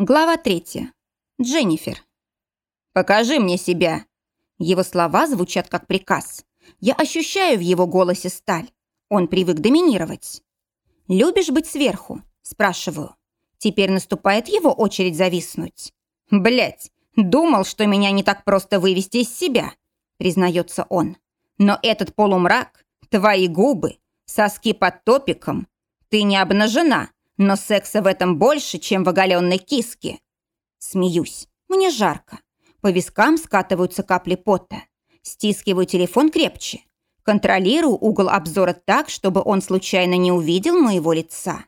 Глава третья. Дженнифер. «Покажи мне себя!» Его слова звучат как приказ. Я ощущаю в его голосе сталь. Он привык доминировать. «Любишь быть сверху?» – спрашиваю. Теперь наступает его очередь зависнуть. Блять, думал, что меня не так просто вывести из себя», – признается он. «Но этот полумрак, твои губы, соски под топиком. Ты не обнажена, но секса в этом больше, чем в оголенной киске. Смеюсь. Мне жарко. По вискам скатываются капли пота. Стискиваю телефон крепче. Контролирую угол обзора так, чтобы он случайно не увидел моего лица.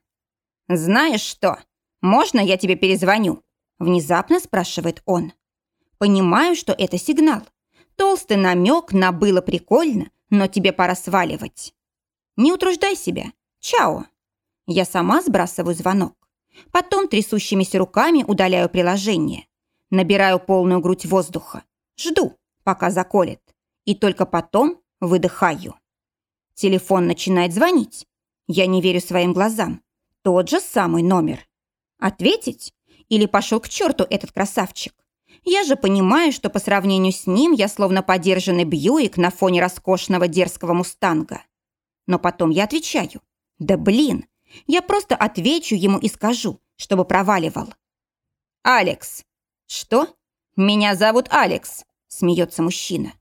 «Знаешь что? Можно я тебе перезвоню?» Внезапно спрашивает он. Понимаю, что это сигнал. Толстый намек на «было прикольно», но тебе пора сваливать. Не утруждай себя. Чао. Я сама сбрасываю звонок. Потом трясущимися руками удаляю приложение. Набираю полную грудь воздуха. Жду, пока заколет. И только потом выдыхаю. Телефон начинает звонить. Я не верю своим глазам. Тот же самый номер. Ответить? Или пошел к черту этот красавчик? Я же понимаю, что по сравнению с ним я словно подержанный Бьюик на фоне роскошного дерзкого мустанга. Но потом я отвечаю. Да блин, я просто отвечу ему и скажу, чтобы проваливал. «Алекс!» «Что? Меня зовут Алекс!» – смеется мужчина.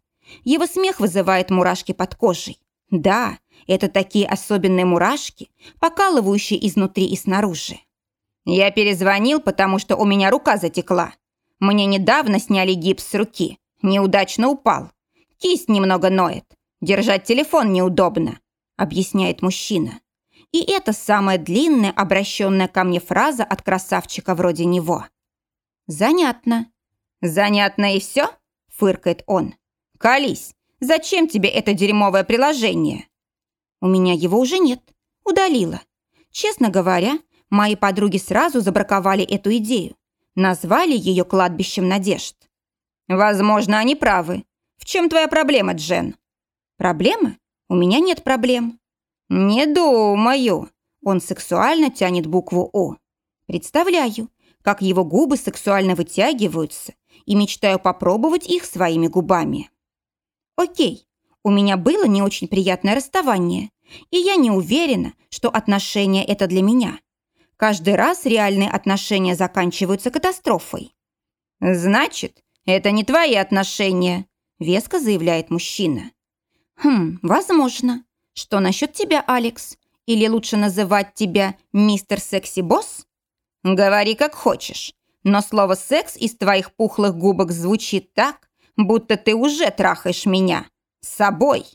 Его смех вызывает мурашки под кожей. Да, это такие особенные мурашки, покалывающие изнутри и снаружи. Я перезвонил, потому что у меня рука затекла. Мне недавно сняли гипс с руки. Неудачно упал. Кисть немного ноет. Держать телефон неудобно, объясняет мужчина. И это самая длинная обращенная ко мне фраза от красавчика вроде него. «Занятно». «Занятно и все?» – фыркает он. «Колись, зачем тебе это дерьмовое приложение?» «У меня его уже нет. Удалила. Честно говоря, мои подруги сразу забраковали эту идею. Назвали ее кладбищем надежд. Возможно, они правы. В чем твоя проблема, Джен? Проблема? У меня нет проблем. «Не думаю». Он сексуально тянет букву «О». Представляю, как его губы сексуально вытягиваются и мечтаю попробовать их своими губами. Окей, у меня было не очень приятное расставание, и я не уверена, что отношения это для меня. Каждый раз реальные отношения заканчиваются катастрофой. «Значит, это не твои отношения», – веско заявляет мужчина. «Хм, возможно. Что насчет тебя, Алекс? Или лучше называть тебя мистер секси-босс? Говори как хочешь, но слово «секс» из твоих пухлых губок звучит так, будто ты уже трахаешь меня. С собой.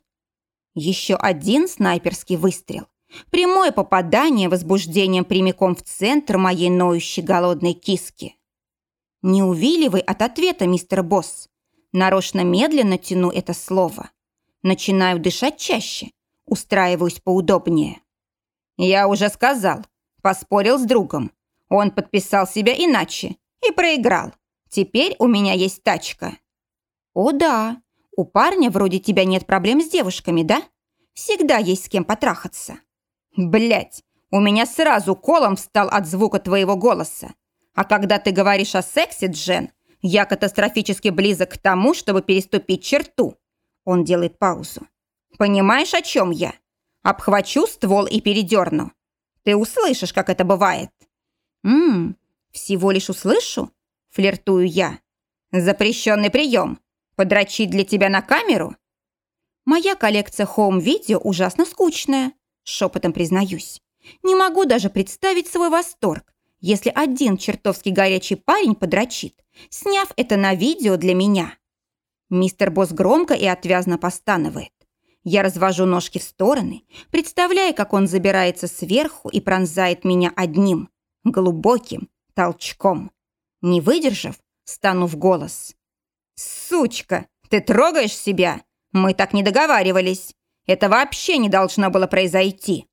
Еще один снайперский выстрел. Прямое попадание возбуждением прямиком в центр моей ноющей голодной киски. Не увиливай от ответа, мистер Босс. Нарочно медленно тяну это слово. Начинаю дышать чаще, Устраиваюсь поудобнее. Я уже сказал. Поспорил с другом. Он подписал себя иначе и проиграл. Теперь у меня есть тачка. О да, у парня вроде тебя нет проблем с девушками, да? Всегда есть с кем потрахаться. Блять, у меня сразу колом встал от звука твоего голоса. А когда ты говоришь о сексе, Джен, я катастрофически близок к тому, чтобы переступить черту. Он делает паузу. Понимаешь, о чем я? Обхвачу ствол и передерну. Ты услышишь, как это бывает. Ммм, всего лишь услышу? Флиртую я. Запрещенный прием. Подрочить для тебя на камеру? Моя коллекция хоум-видео ужасно скучная, шепотом признаюсь. Не могу даже представить свой восторг, если один чертовски горячий парень подрочит, сняв это на видео для меня. Мистер Босс громко и отвязно постанывает. Я развожу ножки в стороны, представляя, как он забирается сверху и пронзает меня одним, глубоким толчком. Не выдержав, стану в голос. «Сучка, ты трогаешь себя? Мы так не договаривались. Это вообще не должно было произойти».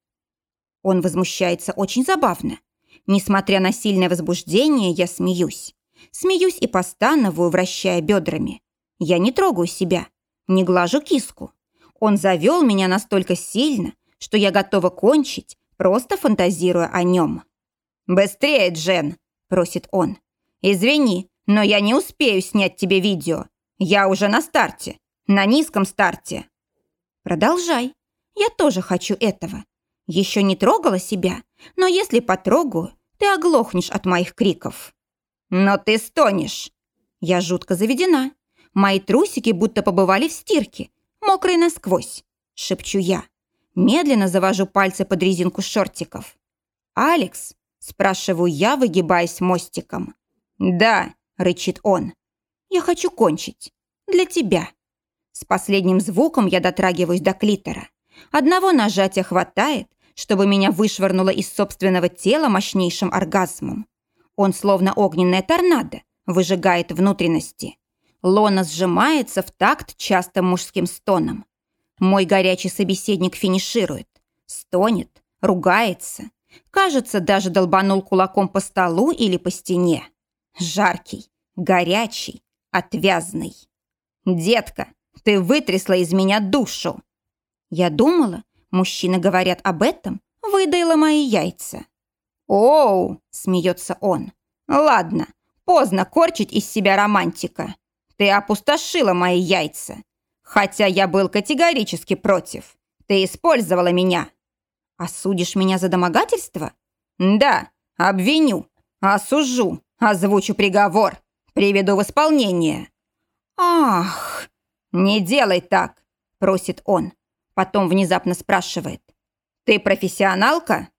Он возмущается очень забавно. Несмотря на сильное возбуждение, я смеюсь. Смеюсь и постановую, вращая бедрами. Я не трогаю себя, не глажу киску. Он завел меня настолько сильно, что я готова кончить, просто фантазируя о нем. «Быстрее, Джен!» – просит он. Извини, но я не успею снять тебе видео. Я уже на старте, на низком старте. Продолжай. Я тоже хочу этого. Еще не трогала себя, но если потрогаю, ты оглохнешь от моих криков. Но ты стонешь. Я жутко заведена. Мои трусики будто побывали в стирке, мокрые насквозь, шепчу я. Медленно завожу пальцы под резинку шортиков. «Алекс?» – спрашиваю я, выгибаясь мостиком. «Да», – рычит он. «Я хочу кончить. Для тебя». С последним звуком я дотрагиваюсь до клитора. Одного нажатия хватает, чтобы меня вышвырнуло из собственного тела мощнейшим оргазмом. Он словно огненная торнадо, выжигает внутренности. Лона сжимается в такт частым мужским стоном. Мой горячий собеседник финиширует. Стонет, ругается. Кажется, даже долбанул кулаком по столу или по стене. Жаркий, горячий, отвязный. «Детка, ты вытрясла из меня душу!» Я думала, мужчины говорят об этом, выдаила мои яйца. «Оу!» – смеется он. «Ладно, поздно корчить из себя романтика. Ты опустошила мои яйца. Хотя я был категорически против. Ты использовала меня. Осудишь меня за домогательство? Да, обвиню, осужу, озвучу приговор, приведу в исполнение. Ах, не делай так, просит он. Потом внезапно спрашивает. Ты профессионалка?